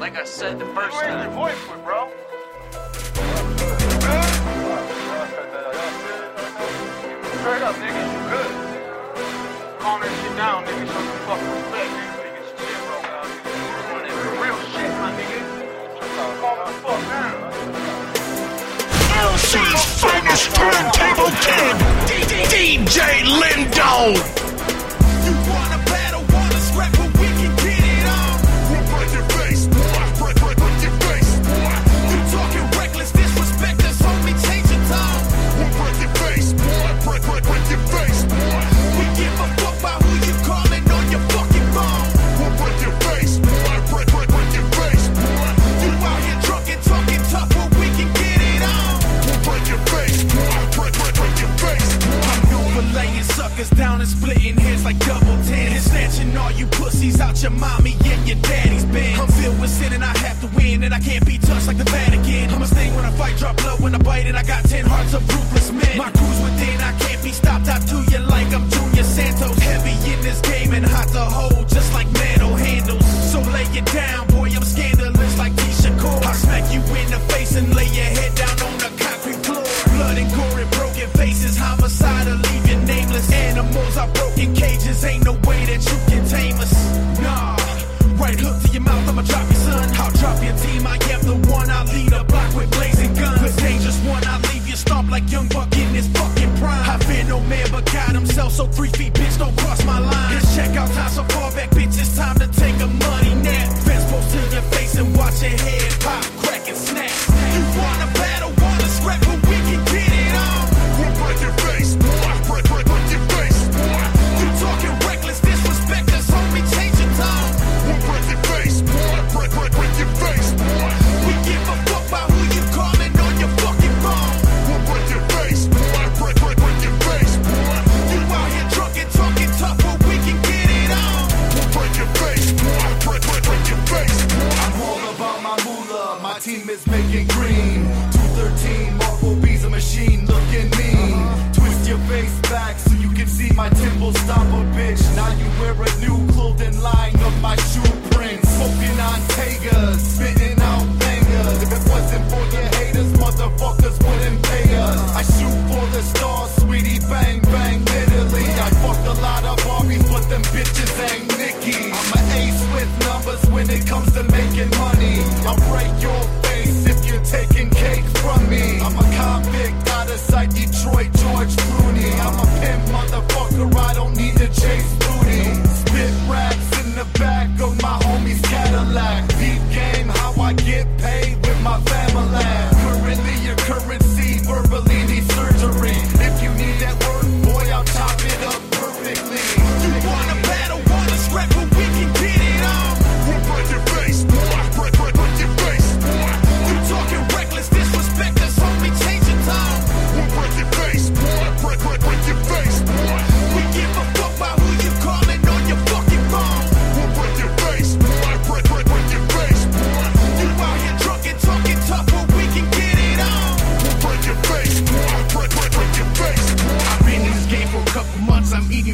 like I said the first Where's your voice with, bro? Straight up, nigga, you good. Calm that shit down, nigga. Show some fucking respect, nigga. Nigga, some shit broke out, nigga. Running for real shit, my nigga. Calm the fuck down. LC's finest turntable kid, DJ Lindo. Splitting hairs like double ten. And snatching all you pussies out your mommy and your daddy's bed. I'm filled with sin and I have to win, and I can't be touched like the Vatican. I'm a sting when I fight, drop blood when I bite, and I got ten hearts of ruthless men. My crew's within, I can't be stopped. I do you like I'm Junior Santos. Heavy in this game and hot to hold, so three feet, bitch, don't cross my line. His checkout time so far back, bitch, it's time to take a money nap. Fence post to your face and watch your head pop, crack and snap. You wanna battle, wanna scrap, but we can get it on. We'll break your face, boy. Break, break, break your face, boy. You talking reckless disrespect us, homie, change your tone. We'll break your face, boy. Break, break, break your face, boy. We give a fuck about who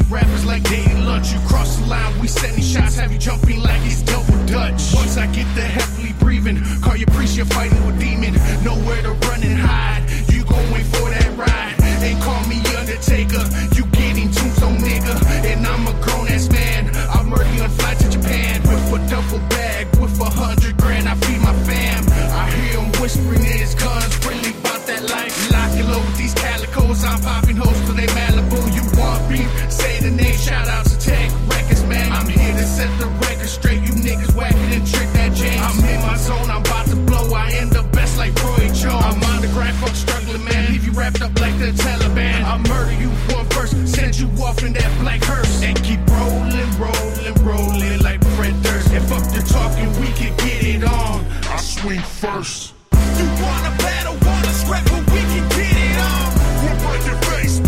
rappers like daily lunch. You cross the line, we sending shots, have you jumping like it's double dutch. Once I get the heavily breathing, call your priest, you're fighting with demon. Nowhere to run and hide. You going for that ride. Ain't call me Undertaker. You getting tombstone nigga. And I'm a grown ass man. I'll murder you and fly to Japan. With a duffel bag, with a hundred grand, I feed my fam. I hear him whispering in his guns, really about that life. Lock and these calicos. I'm popping straight. You niggas whacking and trick that chain. I'm in my zone, I'm about to blow. I end up best like Roy Jones. I'm on the grind, fuck struggling, man. Leave you wrapped up like the Taliban. I murder you one first, send you off in that black hearse. And keep rolling, rolling, rolling like Fred Durst. If up the talking, we can get it on. I swing first. You wanna battle, wanna scrap, but we can get it on. We'll break your face.